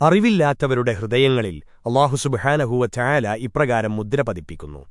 അറിവില്ലാത്തവരുടെ ഹൃദയങ്ങളിൽ അള്ളാഹുസുബാനഹുവ ചായാല ഇപ്രകാരം മുദ്ര പതിപ്പിക്കുന്നു.